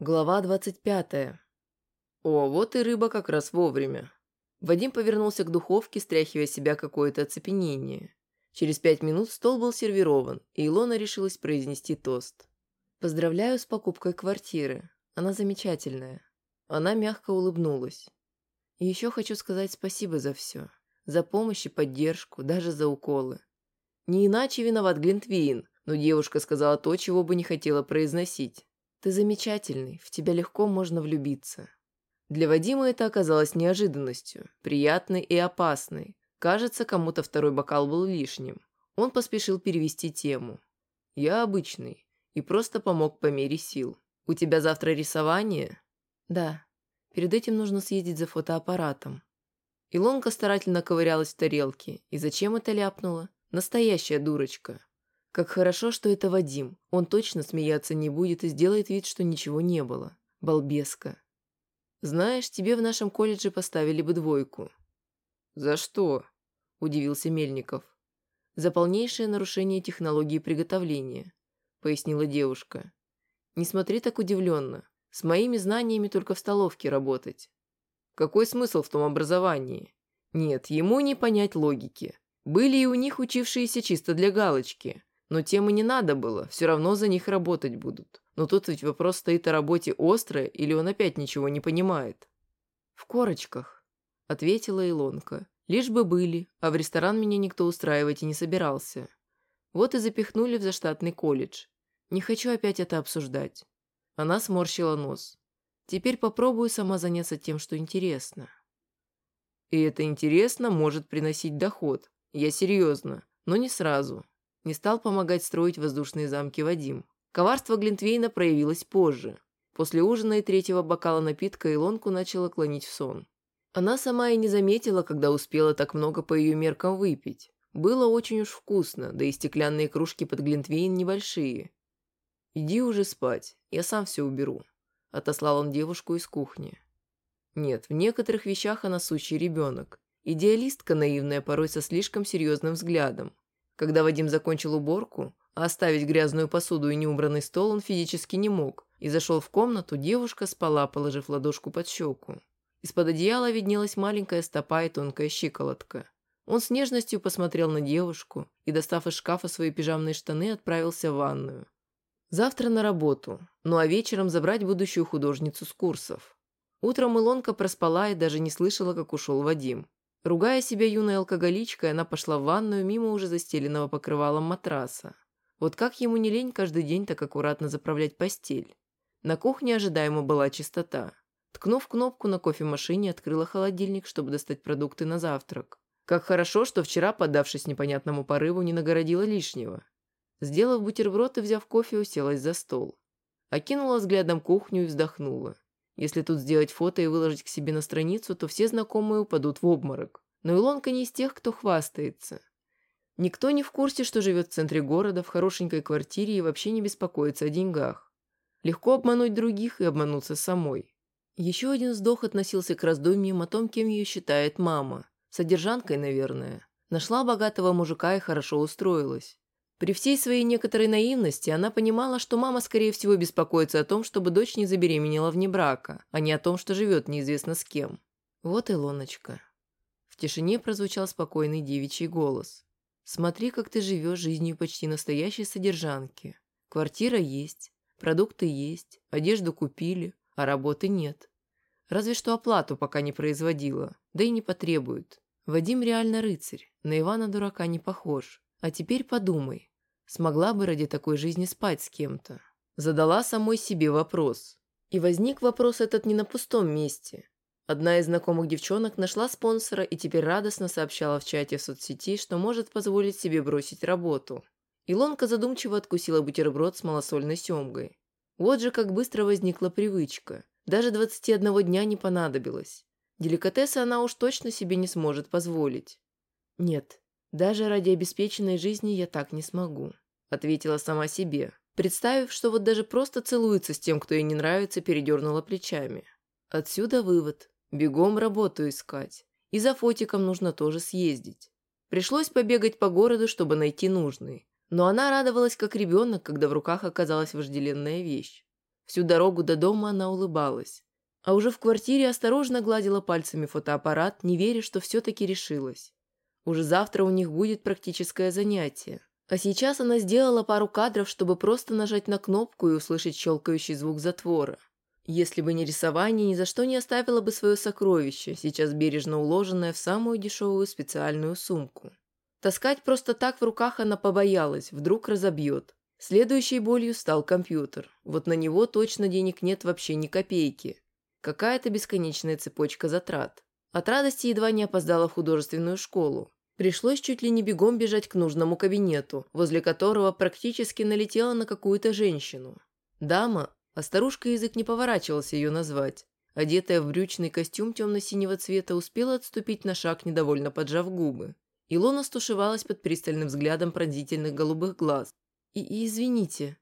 Глава 25. О, вот и рыба как раз вовремя. Вадим повернулся к духовке, стряхивая с себя какое-то оцепенение. Через пять минут стол был сервирован, и Илона решилась произнести тост. «Поздравляю с покупкой квартиры. Она замечательная». Она мягко улыбнулась. «И еще хочу сказать спасибо за все. За помощь и поддержку, даже за уколы. Не иначе виноват Глинтвейн, но девушка сказала то, чего бы не хотела произносить. Ты замечательный, в тебя легко можно влюбиться. Для Вадима это оказалось неожиданностью, приятной и опасной. Кажется, кому-то второй бокал был лишним. Он поспешил перевести тему. Я обычный и просто помог по мере сил. У тебя завтра рисование? Да. Перед этим нужно съездить за фотоаппаратом. Илонка старательно ковырялась в тарелке. И зачем это ляпнула? Настоящая дурочка. Как хорошо, что это Вадим. Он точно смеяться не будет и сделает вид, что ничего не было. Балбеска. Знаешь, тебе в нашем колледже поставили бы двойку. За что? Удивился Мельников. За полнейшее нарушение технологии приготовления, пояснила девушка. Не смотри так удивленно. С моими знаниями только в столовке работать. Какой смысл в том образовании? Нет, ему не понять логики. Были и у них учившиеся чисто для галочки. Но тем и не надо было, все равно за них работать будут. Но тут ведь вопрос стоит о работе острое, или он опять ничего не понимает. «В корочках», — ответила Илонка. «Лишь бы были, а в ресторан меня никто устраивать и не собирался. Вот и запихнули в заштатный колледж. Не хочу опять это обсуждать». Она сморщила нос. «Теперь попробую сама заняться тем, что интересно». «И это интересно может приносить доход. Я серьезно, но не сразу. Не стал помогать строить воздушные замки Вадим. Коварство Глинтвейна проявилось позже. После ужина и третьего бокала напитка Илонку начала клонить в сон. Она сама и не заметила, когда успела так много по ее меркам выпить. Было очень уж вкусно, да и стеклянные кружки под Глинтвейн небольшие. «Иди уже спать, я сам все уберу», – отослал он девушку из кухни. Нет, в некоторых вещах она сущий ребенок. Идеалистка наивная, порой со слишком серьезным взглядом. Когда Вадим закончил уборку, а оставить грязную посуду и неубранный стол он физически не мог, и зашел в комнату, девушка спала, положив ладошку под щеку. Из-под одеяла виднелась маленькая стопа и тонкая щиколотка. Он с нежностью посмотрел на девушку и, достав из шкафа свои пижамные штаны, отправился в ванную. Завтра на работу, ну а вечером забрать будущую художницу с курсов. Утром Илонка проспала и даже не слышала, как ушел Вадим. Ругая себя юной алкоголичкой, она пошла в ванную мимо уже застеленного покрывалом матраса. Вот как ему не лень каждый день так аккуратно заправлять постель. На кухне ожидаемо была чистота. Ткнув кнопку на кофемашине, открыла холодильник, чтобы достать продукты на завтрак. Как хорошо, что вчера, поддавшись непонятному порыву, не нагородила лишнего. Сделав бутерброд и взяв кофе, уселась за стол. Окинула взглядом кухню и вздохнула. Если тут сделать фото и выложить к себе на страницу, то все знакомые упадут в обморок. Но Илонка не из тех, кто хвастается. Никто не в курсе, что живет в центре города, в хорошенькой квартире и вообще не беспокоится о деньгах. Легко обмануть других и обмануться самой. Еще один вздох относился к раздумьям о том, кем ее считает мама. Содержанкой, наверное. Нашла богатого мужика и хорошо устроилась. При всей своей некоторой наивности она понимала, что мама, скорее всего, беспокоится о том, чтобы дочь не забеременела вне брака, а не о том, что живет неизвестно с кем. Вот и Лоночка. В тишине прозвучал спокойный девичий голос. «Смотри, как ты живешь жизнью почти настоящей содержанки. Квартира есть, продукты есть, одежду купили, а работы нет. Разве что оплату пока не производила, да и не потребует. Вадим реально рыцарь, на Ивана дурака не похож. А теперь подумай, смогла бы ради такой жизни спать с кем-то? Задала самой себе вопрос. И возник вопрос этот не на пустом месте. Одна из знакомых девчонок нашла спонсора и теперь радостно сообщала в чате в соцсети, что может позволить себе бросить работу. Илонка задумчиво откусила бутерброд с малосольной семгой. Вот же как быстро возникла привычка. Даже 21 дня не понадобилось. Деликатесы она уж точно себе не сможет позволить. Нет, «Даже ради обеспеченной жизни я так не смогу», – ответила сама себе, представив, что вот даже просто целуется с тем, кто ей не нравится, передернула плечами. Отсюда вывод. Бегом работу искать. И за фотиком нужно тоже съездить. Пришлось побегать по городу, чтобы найти нужный. Но она радовалась как ребенок, когда в руках оказалась вожделенная вещь. Всю дорогу до дома она улыбалась. А уже в квартире осторожно гладила пальцами фотоаппарат, не веря, что все-таки решилась. Уже завтра у них будет практическое занятие. А сейчас она сделала пару кадров, чтобы просто нажать на кнопку и услышать щелкающий звук затвора. Если бы не рисование, ни за что не оставила бы свое сокровище, сейчас бережно уложенное в самую дешевую специальную сумку. Таскать просто так в руках она побоялась, вдруг разобьет. Следующей болью стал компьютер. Вот на него точно денег нет вообще ни копейки. Какая-то бесконечная цепочка затрат. От радости едва не опоздала в художественную школу. Пришлось чуть ли не бегом бежать к нужному кабинету, возле которого практически налетела на какую-то женщину. Дама, а старушка язык не поворачивался ее назвать, одетая в брючный костюм темно-синего цвета, успела отступить на шаг, недовольно поджав губы. Илона стушевалась под пристальным взглядом пронзительных голубых глаз. «И, и извините»,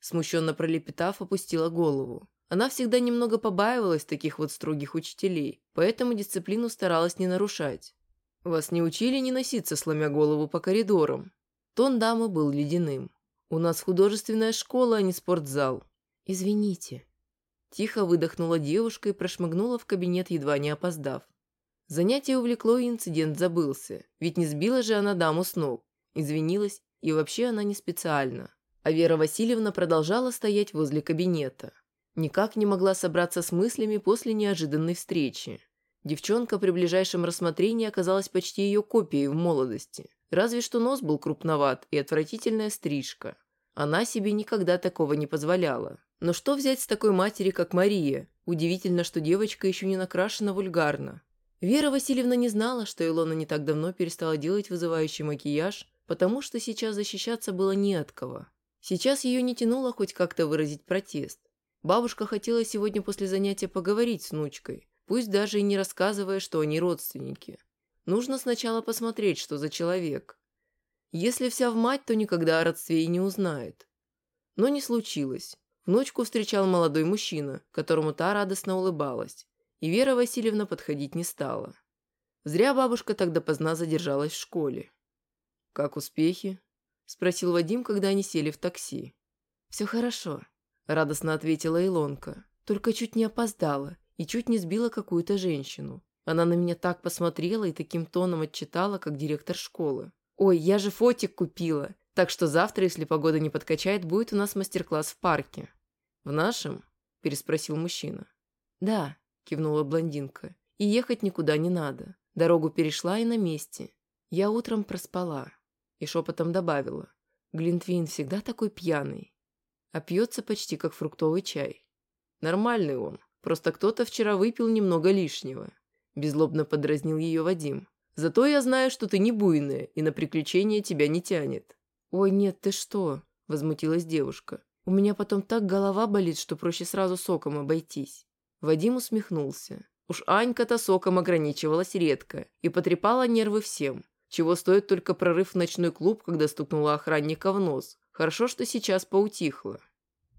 смущенно пролепетав, опустила голову. Она всегда немного побаивалась таких вот строгих учителей, поэтому дисциплину старалась не нарушать. Вас не учили не носиться, сломя голову по коридорам. Тон дамы был ледяным. У нас художественная школа, а не спортзал. Извините. Тихо выдохнула девушка и прошмыгнула в кабинет, едва не опоздав. Занятие увлекло, и инцидент забылся. Ведь не сбила же она даму с ног. Извинилась, и вообще она не специально. А Вера Васильевна продолжала стоять возле кабинета. Никак не могла собраться с мыслями после неожиданной встречи. Девчонка при ближайшем рассмотрении оказалась почти ее копией в молодости. Разве что нос был крупноват и отвратительная стрижка. Она себе никогда такого не позволяла. Но что взять с такой матери, как Мария? Удивительно, что девочка еще не накрашена вульгарно. Вера Васильевна не знала, что Илона не так давно перестала делать вызывающий макияж, потому что сейчас защищаться было не от кого. Сейчас ее не тянуло хоть как-то выразить протест. Бабушка хотела сегодня после занятия поговорить с внучкой, пусть даже и не рассказывая, что они родственники. Нужно сначала посмотреть, что за человек. Если вся в мать, то никогда о родстве и не узнает. Но не случилось. Внучку встречал молодой мужчина, которому та радостно улыбалась, и Вера Васильевна подходить не стала. Зря бабушка так допоздна задержалась в школе. «Как успехи?» – спросил Вадим, когда они сели в такси. «Все хорошо», – радостно ответила Илонка. «Только чуть не опоздала и чуть не сбила какую-то женщину. Она на меня так посмотрела и таким тоном отчитала, как директор школы. «Ой, я же фотик купила, так что завтра, если погода не подкачает, будет у нас мастер-класс в парке». «В нашем?» – переспросил мужчина. «Да», – кивнула блондинка. «И ехать никуда не надо. Дорогу перешла и на месте. Я утром проспала». И шепотом добавила. «Глинтвейн всегда такой пьяный. А пьется почти как фруктовый чай. Нормальный он, Просто кто-то вчера выпил немного лишнего. Безлобно подразнил ее Вадим. Зато я знаю, что ты не буйная, и на приключения тебя не тянет. Ой, нет, ты что? Возмутилась девушка. У меня потом так голова болит, что проще сразу соком обойтись. Вадим усмехнулся. Уж Анька-то соком ограничивалась редко и потрепала нервы всем. Чего стоит только прорыв в ночной клуб, когда стукнула охранника в нос. Хорошо, что сейчас поутихло.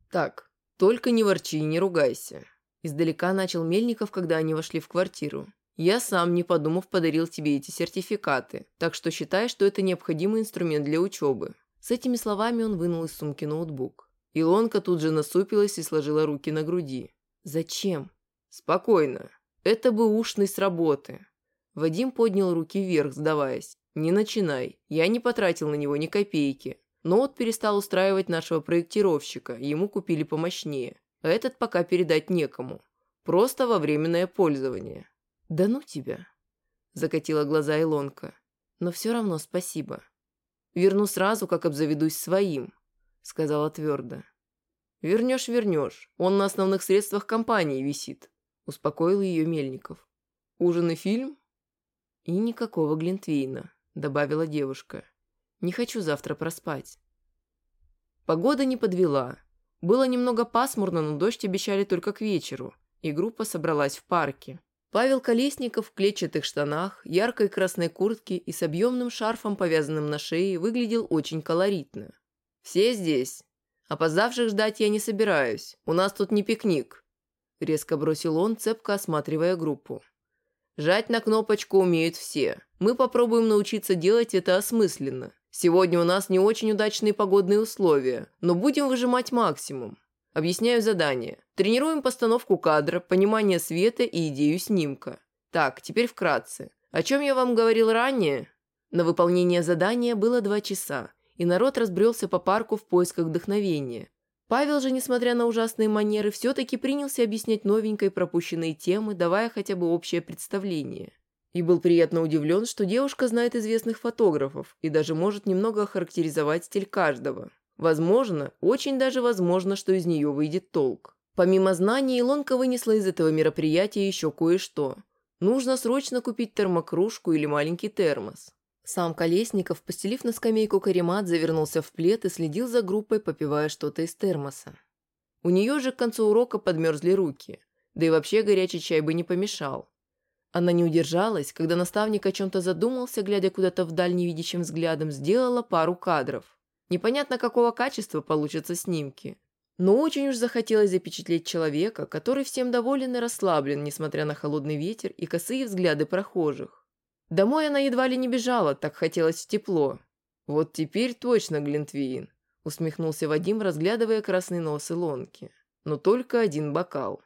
Так, только не ворчи и не ругайся. Издалека начал Мельников, когда они вошли в квартиру. «Я сам, не подумав, подарил тебе эти сертификаты, так что считай, что это необходимый инструмент для учебы». С этими словами он вынул из сумки ноутбук. Илонка тут же насупилась и сложила руки на груди. «Зачем?» «Спокойно. Это бы ушный с работы». Вадим поднял руки вверх, сдаваясь. «Не начинай. Я не потратил на него ни копейки. Ноут перестал устраивать нашего проектировщика, ему купили помощнее этот пока передать некому. Просто во временное пользование». «Да ну тебя!» – закатила глаза Илонка. «Но все равно спасибо. Верну сразу, как обзаведусь своим», – сказала твердо. «Вернешь, вернешь. Он на основных средствах компании висит», – успокоил ее Мельников. «Ужин и фильм?» «И никакого Глинтвейна», – добавила девушка. «Не хочу завтра проспать». Погода не подвела. Было немного пасмурно, но дождь обещали только к вечеру, и группа собралась в парке. Павел Колесников в клетчатых штанах, яркой красной куртке и с объемным шарфом, повязанным на шее, выглядел очень колоритно. «Все здесь. Опоздавших ждать я не собираюсь. У нас тут не пикник», – резко бросил он, цепко осматривая группу. «Жать на кнопочку умеют все. Мы попробуем научиться делать это осмысленно. Сегодня у нас не очень удачные погодные условия, но будем выжимать максимум. Объясняю задание. Тренируем постановку кадра, понимание света и идею снимка. Так, теперь вкратце. О чем я вам говорил ранее? На выполнение задания было два часа, и народ разбрелся по парку в поисках вдохновения. Павел же, несмотря на ужасные манеры, все-таки принялся объяснять новенькой пропущенные темы, давая хотя бы общее представление. И был приятно удивлен, что девушка знает известных фотографов и даже может немного охарактеризовать стиль каждого. Возможно, очень даже возможно, что из нее выйдет толк. Помимо знаний, Илонка вынесла из этого мероприятия еще кое-что. Нужно срочно купить термокружку или маленький термос. Сам Колесников, постелив на скамейку каремат, завернулся в плед и следил за группой, попивая что-то из термоса. У нее же к концу урока подмерзли руки, да и вообще горячий чай бы не помешал. Она не удержалась, когда наставник о чем-то задумался, глядя куда-то вдаль невидящим взглядом, сделала пару кадров. Непонятно, какого качества получатся снимки. Но очень уж захотелось запечатлеть человека, который всем доволен и расслаблен, несмотря на холодный ветер и косые взгляды прохожих. Домой она едва ли не бежала, так хотелось в тепло. Вот теперь точно Глинтвейн, усмехнулся Вадим, разглядывая красный нос Илонки. Но только один бокал.